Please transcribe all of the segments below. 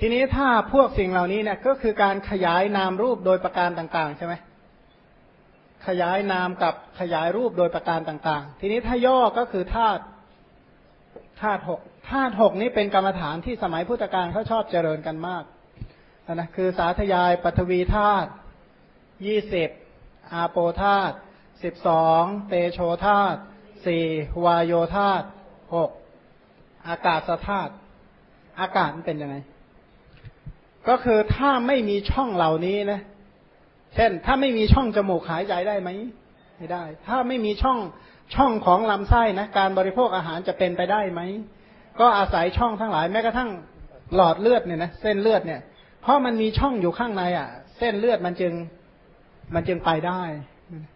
ทีนี้ถ้าพวกสิ่งเหล่านี้เนี่ยก็คือการขยายนามรูปโดยประการต่าง ๆ ใช่ไหมขยายนามกับขยายรูปโดยประการต่าง ๆ ทีนี้ถ้าย่อก็คือธาตุธาตุหกธาตุหกนี้เป็นกรรมฐานที่สมัยพุทธกาลเขาชอบเจริญกันมากนะคือสาธยายปฐวีธาตุยี่สิบอาโปธาตุสิบสองเตโชธาตุสี่วายโยธาตุหกอากาศธาตุอากาศมันเป็นยังไง ก็คือถ้าไม่มีช่องเหล่านี้นะ เช่น ถ้าไม่มีช่องจมูกหายใจได้ไหมไม่ได้ ถ้าไม่มีช่องช่องของลำไส้นะการบริโภคอาหารจะเป็นไปได้ไหมก็อาศัยช่องทั้งหลายแม้กระทั่งหลอดเลือดเนี่ยนะเส้นเลือดเนี่ย เพราะมันมีช่องอยู่ข้างในอะ เส้นเลือดมันจึงมันจึงไปได้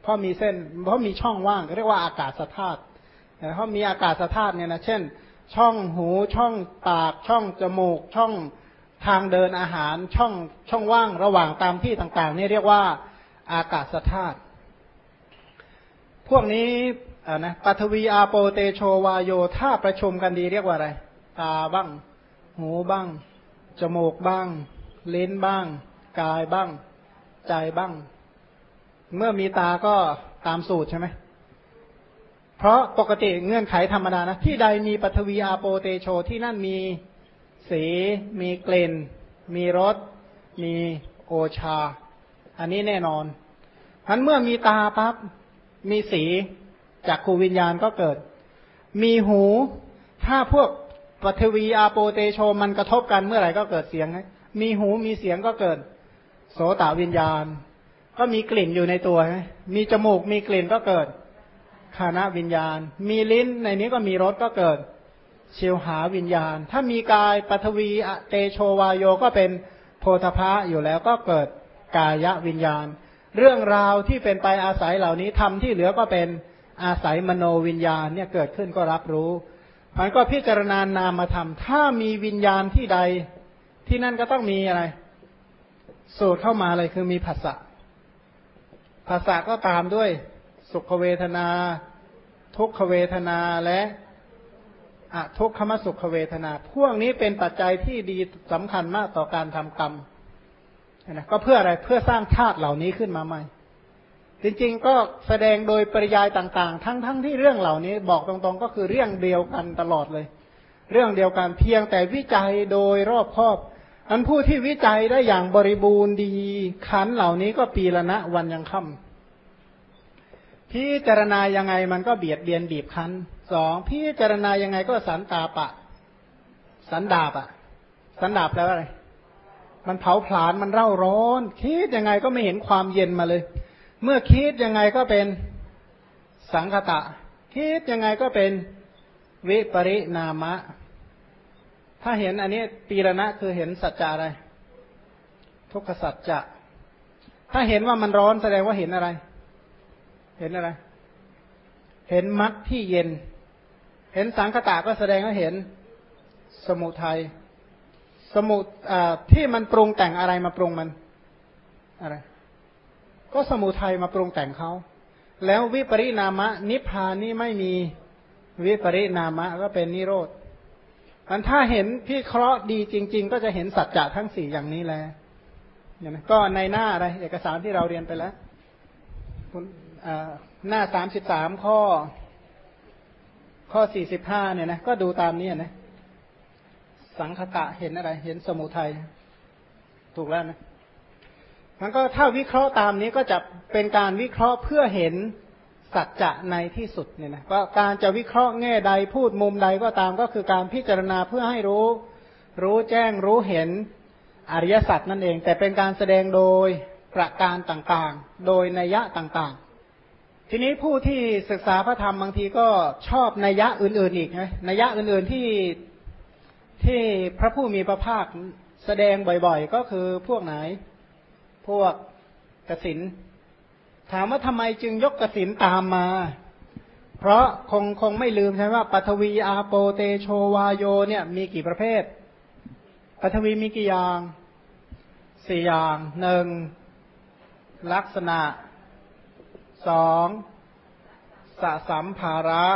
เพราะมีเส้น เพราะมีช่องว่างเรียกว่าอากาศธาตุเพราะมีอากาศธาตุเนี่ยนะเช่น ช่องหูช่องปากช่องจมูก ช่อง ทางเดินอาหารช่องช่องว่างระหว่างตามที่ต่างๆ นี่เรียกว่าอากาศธาตุพวกนี้อ่านะปัทวีอาโปเตโชวาโยถ้าประชุมกันดีเรียกว่าอะไร ตาบ้าง หูบ้าง จมูกบ้างลิ้นบ้าง กายบ้าง ใจบ้าง เมื่อมีตาก็ตามสูตรใช่ไหมเพราะปกติเงื่อนไขธรรมดานะ ที่ใดมีปัทวีอาโปเตโชที่นั่นมี สี มีกลิ่น มีรส มีโอชา อันนี้แน่นอนทันเมื่อมีตาปั๊บมีสีจากขูวิญญาณก็เกิด มีหู ถ้าพวกปฐวีอาโปเตโชมันกระทบกันเมื่อไหร่ก็เกิดเสียง มีหูมีเสียงก็เกิด โสตวิญญาณ ก็มีกลิ่นอยู่ในตัว มีจมูกมีกลิ่นก็เกิดคานะวิญญาณ มีลิ้นในนี้ก็มีรสก็เกิด เชียวหาวิญญาณ ถ้ามีกายปฐวีอเตโชวายโยก็เป็นโพธพะอยู่แล้วก็เกิดกายวิญญาณ เรื่องราวที่เป็นไปอาศัยเหล่านี้ทำที่เหลือก็เป็นอาศัยมโนวิญญาณเนี่ยเกิดขึ้นก็รับรู้มันก็พิจารณานามธรรม ถ้ามีวิญญาณที่ใด ที่นั่นก็ต้องมีอะไร สูตรเข้ามาเลยคือมีภาษะภาษาก็ตามด้วย สุขเวทนา ทุกขเวทนาและ อทุกขมสุขเวทนา พวกนี้เป็นปัจจัยที่ดีสำคัญมากต่อการทำกรรมนะก็เพื่ออะไรเพื่อสร้างธาตุเหล่านี้ขึ้นมาใหม่ จริงๆก็แสดงโดยปริยายต่างๆ ทั้งๆทที่เรื่องเหล่านี้บอกตรงๆ ก็คือเรื่องเดียวกันตลอดเลย เรื่องเดียวกันเพียงแต่วิจัยโดยรอบครอบ อันผู้ที่วิจัยได้อย่างบริบูรณ์ดีขันเหล่านี้ก็ปีละนะวันยังค่ำพิจารณายังไงมันก็เบียดเบียนบีบคั้น สองพิจารณายังไงก็สันตาปะ สันดาบอะสันดาบแล้วอะไร มันเผาผลาญมันเร่าร้อน คิดยังไงก็ไม่เห็นความเย็นมาเลย เมื่อคิดยังไงก็เป็นสังคตะ คิดยังไงก็เป็นวิปริณามะ ถ้าเห็นอันนี้ปีรณะคือเห็นสัจจะอะไร ทุกขสัจจะ ถ้าเห็นว่ามันร้อนแสดงว่าเห็นอะไร เห็นอะไร เห็นมรรคที่เย็น เห็นสังคตะก็แสดงว่าเห็นสมุทัยสมุที่มันปรุงแต่งอะไรมาปรุงมันอะไร ก็สมุทัยมาปรุงแต่งเขาแล้ววิปริณามะ นิพพานนี่ไม่มีวิปริณามะก็เป็นนิโรธมันถ้าเห็นพี่เคราะห์ดีจริง ๆ ก็จะเห็นสัจจะทั้งสี่อย่างนี้แหละเนี่ยนะก็ในหน้าอะไรเอกสารที่เราเรียนไปแล้วหน้าสามสิบสามข้อ ข้อสี่สิบห้าเนี่ยนะ ก็ดูตามนี้นะ สังคตะเห็นอะไร เห็นสมุทัย ถูกแล้วนะมันก็ถ้าวิเคราะห์ตามนี้ก็จะเป็นการวิเคราะห์เพื่อเห็นสัจจะในที่สุดเนี่ยนะก็การจะวิเคราะห์แง่ใดพูดมุมใดก็ตามก็คือการพิจารณาเพื่อให้รู้ รู้แจ้งรู้เห็นอริยสัจนั่นเอง แต่เป็นการแสดงโดยประการต่างๆ โดยนัยยะต่างๆ ทีนี้ผู้ที่ศึกษาพระธรรมบางทีก็ชอบนัยยะอื่น ๆ อีกนะนัยยะอื่นๆที่ที่พระผู้มีพระภาคแสดงบ่อย ๆ ก็คือพวกไหน พวกกสินถามว่าทำไมจึงยกกสินตามมา เพราะคงคงไม่ลืมใช่ไหมว่าปัทวีอาโปเตโชวาโยเนี่ยมีกี่ประเภทปัทวีมีกี่อย่างสี่อย่างหนึ่งลักษณะ สองสะสัมภาระ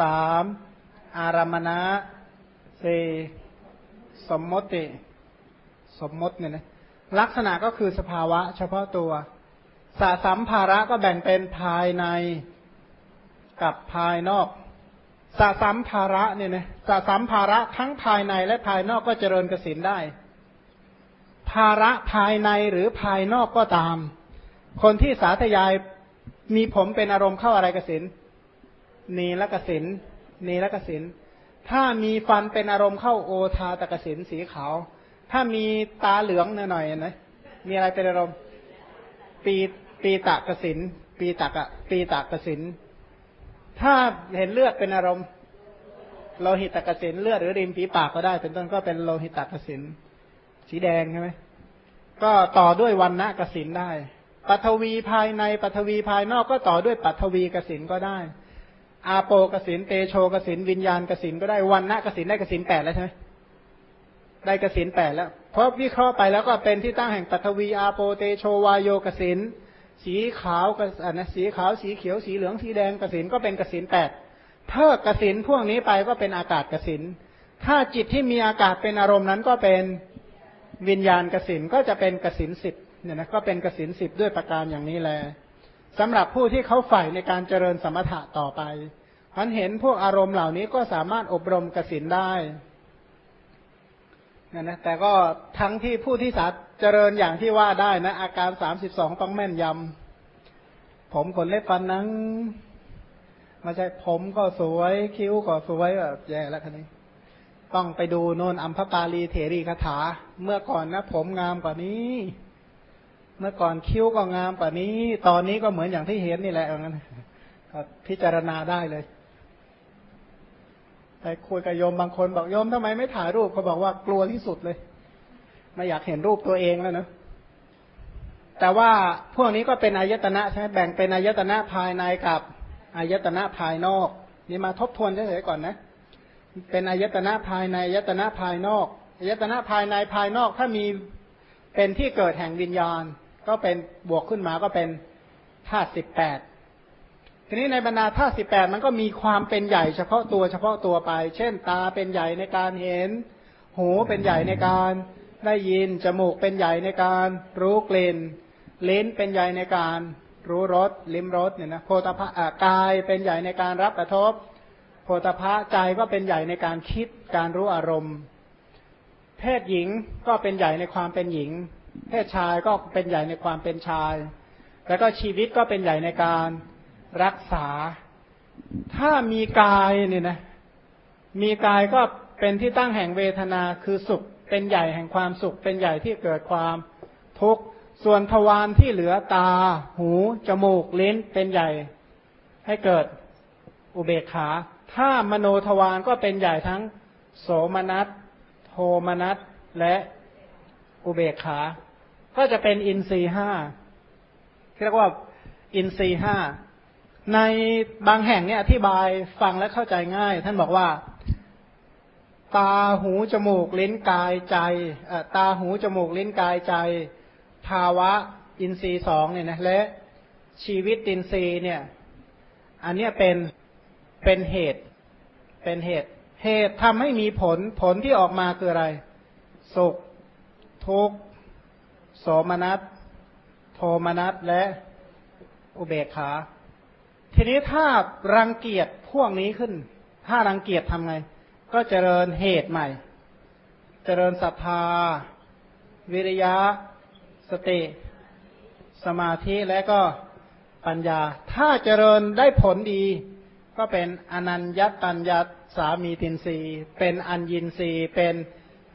สามอารมณะสี่สมมติ สมมติเนี่ยนะลักษณะก็คือสภาวะ เฉพาะตัวสะสัมภาระก็แบ่งเป็นภายในกับภายนอกสะสัมภาระเนี่ยนะสะสัมภาระทั้งภายในและภายนอกก็เจริญกสินได้ ภาระภายในหรือภายนอกก็ตาม คนที่สาธยายมีผมเป็นอารมณ์เข้าอะไรกสินนีละกสินนีละกสินถ้ามีฟันเป็นอารมณ์เข้าโอทาตกสินสีขาว ถ้ามีตาเหลืองหน่อยๆนะมีอะไรเป็นอารมณ์ ปีปีตะกสินปีตะกะปีตะกสินถ้าเห็นเลือดเป็นอารมณ์ โลหิตกสินเลือดหรือริมฝีปากก็ได้ เป็นต้นก็เป็นโลหิตกสินสีแดงใช่ไหมก็ต่อด้วยวันณะกสินได้ ปัทวีภายในปัทวีภายนอกก็ต่อด้วยปัทวีกสินก็ได้ อาโปกสินเตโชกสินวิญญาณกสินก็ได้วันณะกสินได้กสินแปดแล้วใช่ไหมได้กสินแปดแล้ว เพราะวิเคราะห์ไปแล้วก็เป็นที่ตั้งแห่งปัทวีอาโปเตโชวายโยกสินสีขาวกอันสีขาวสีเขียวสีเหลืองสีแดงกสินก็เป็นกสินแปดถ้ากสินพวกนี้ไปก็เป็นอากาศกสินถ้าจิตที่มีอากาศเป็นอารมณ์นั้นก็เป็นวิญญาณกสินก็จะเป็นกสินสิบ เนี่ยนะก็เป็นกสินสิบด้วยประการอย่างนี้แหละสำหรับผู้ที่เขาใฝ่ในการเจริญสมถะต่อไปพันเห็นพวกอารมณ์เหล่านี้ก็สามารถอบรมกสินได้นะนะแต่ก็ทั้งที่ผู้ที่สาเจริญอย่างที่ว่าได้นะอาการสามสิบสองต้องแม่นยำผมขนเล็บฟันนั้งไม่ใช่ผมก็สวยคิ้วก็สวยแบบแย่แล้วคันนี้ ต้องไปดูโนนอัมพปาลีเถรีคาถา เมื่อก่อนนะ ผมงามกว่านี้ เมื่อก่อนคิ้วก็งามกว่านี้ ตอนนี้ก็เหมือนอย่างที่เห็นนี่แหละอย่างนั้นพิจารณาได้เลยไปคุยกับโยมบางคนบอกโยมทำไมไม่ถ่ายรูปเขาบอกว่ากลัวที่สุดเลย ไม่อยากเห็นรูปตัวเองแล้วนะแต่ว่าพวกนี้ก็เป็นอายตนะใช่ไหมแบ่งเป็นอายตนะภายในกับอายตนะภายนอก นี่มาทบทวนเฉยๆก่อนนะ เป็นอายตนะภายในอายตนะภายนอกอายตนะภายในภายนอกถ้ามีเป็นที่เกิดแห่งวิญญาณ ก็เป็นบวกขึ้นมาก็เป็นธาตุสิบแปดทีนี้ในบรรดาธาตุสิบแปดมันก็มีความเป็นใหญ่เฉพาะตัวเฉพาะตัวไป เช่น ตาเป็นใหญ่ในการเห็น หูเป็นใหญ่ในการได้ยิน จมูกเป็นใหญ่ในการรู้กลิ่นลิ้นเป็นใหญ่ในการรู้รสลิ้มรสเนี่ยนะโพธพะกายเป็นใหญ่ในการรับกระทบ โพธพะใจก็เป็นใหญ่ในการคิดการรู้อารมณ์ เพศหญิงก็เป็นใหญ่ในความเป็นหญิง เพศชายก็เป็นใหญ่ในความเป็นชาย แล้วก็ชีวิตก็เป็นใหญ่ในการรักษา ถ้ามีกายเนี่ยนะ มีกายก็เป็นที่ตั้งแห่งเวทนาคือสุข เป็นใหญ่แห่งความสุข เป็นใหญ่ที่เกิดความทุกข์ ส่วนทวารที่เหลือตา หู จมูก ลิ้น เป็นใหญ่ ให้เกิดอุเบกขา ถ้ามโนทวารก็เป็นใหญ่ทั้งโสมนัส โทมนัส และ อุเบกขา ก็จะเป็นอินทรีห้าเรียกว่าอินทรีห้าในบางแห่งเนี่ยอธิบายฟังและเข้าใจง่าย ท่านบอกว่า ตาหูจมูกลิ้นกายใจตาหูจมูกลิ้นกายใจ ภาวะอินทรีสองเนี่ยนะและชีวิตอินทรีเนี่ย อันเนี้เป็นเป็นเหตุ เป็นเหตุ เหตุทำให้มีผลผลที่ออกมาคืออะไรสุข ทุกโสมนัสโทมนัสและอุเบกขา ทีนี้ถ้ารังเกียจพวกนี้ขึ้น ถ้ารังเกียจทำไง ก็เจริญเหตุใหม่ เจริญศรัทธา วิริยะ สติ สมาธิและก็ปัญญา ถ้าเจริญได้ผลดี ก็เป็นอนัญญตัญญาสามีตินรีเป็นอัญญินรีเป็น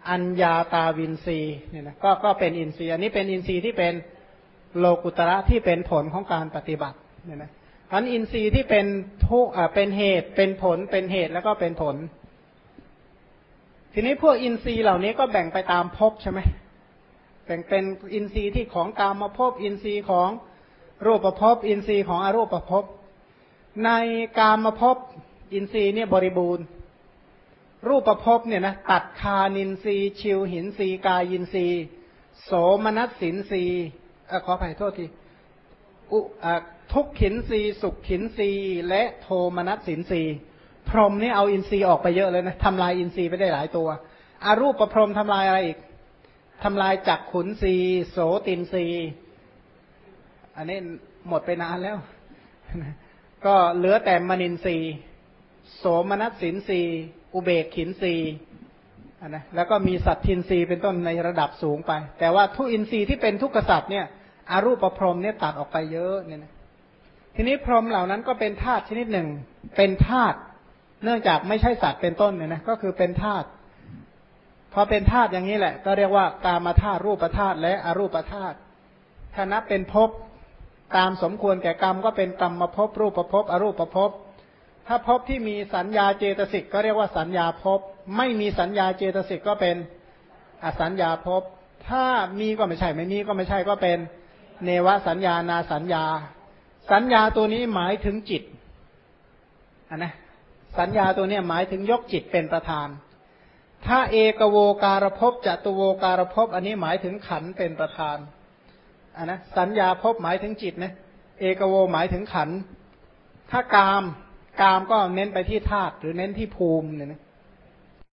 อัญญาตาวินทรีย์เนี่ยนะก็ก็เป็นอินทรีย์อันนี้เป็นอินทรีย์ที่เป็นโลกุตระที่เป็นผลของการปฏิบัติเนี่ยนะอันอินทรีย์ที่เป็นทุกเป็นเหตุ เป็นผลเป็นเหตุแล้วก็เป็นผล ทีนี้พวกอินทรีย์เหล่านี้ก็แบ่งไปตามภพใช่ไหมแบ่งเป็นอินทรีย์ที่ของกามาภพอินทรีย์ของรูปภพอินทรีย์ของอรูปภพในกามาภพอินทรีย์เนี่ยบริบูรณ์ รูปภพเนี่ยนะตัดฆานินทรีย์ชิวหินทรีย์กายินทรีย์โสมนัสสินทรีย์ขออภัยโทษทีอุทุกขินทรีย์สุขินทรีย์และโทมนัสสินทรีย์พรหมนี่เอาอินทรีย์ออกไปเยอะเลยนะทำลายอินทรีย์ไปได้หลายตัวอารูปประพรมทำลายอะไรอีกทำลายจักขุนทรีย์โสตินทรีย์อันนี้หมดไปนานแล้ว ก็เหลือแต่มนินทรีโสมนัสสินทรี อุเบกขินทรีนะแล้วก็มีสัตทินรีเป็นต้นในระดับสูงไป แต่ว่าทุอินทรีย์ที่เป็นทุกขสัตว์เนี่ยอารูปประพรมเนี่ยตัดออกไปเยอะเนี่ยนะทีนี้พรหมเหล่านั้นก็เป็นธาตุชนิดหนึ่ง เป็นธาตุเนื่องจากไม่ใช่สัตว์เป็นต้นเนี่ยนะก็คือเป็นธาตุพอเป็นธาตุอย่างนี้แหละ ก็เรียกว่ากามาธาตุรูปธาตุและอรูปธาตุถ้านับเป็นภพตามสมควรแก่กรรมก็เป็นกรรมมาภพรูปภพอรูปภพ ถ้าภพที่มีสัญญาเจตสิกก็เรียกว่าสัญญาภพไม่มีสัญญาเจตสิกก็เป็นอสัญญาภพถ้ามีก็ไม่ใช่ ไม่มีก็ไม่ใช่ก็เป็นเนวสัญญานาสัญญา สัญญาตัวนี้หมายถึงจิตอันนะสัญญาตัวนี้หมายถึงยกจิตเป็นประธาน ถ้าเอกโวการภพจตุโวการภพอันนี้หมายถึงขันเป็นประธานอันนะสัญญาภพหมายถึงจิตนะเอกโวหมายถึงขันถ้ากาม กามก็เน้นไปที่ธาตุหรือเน้นที่ภูมิเนี่ยนะ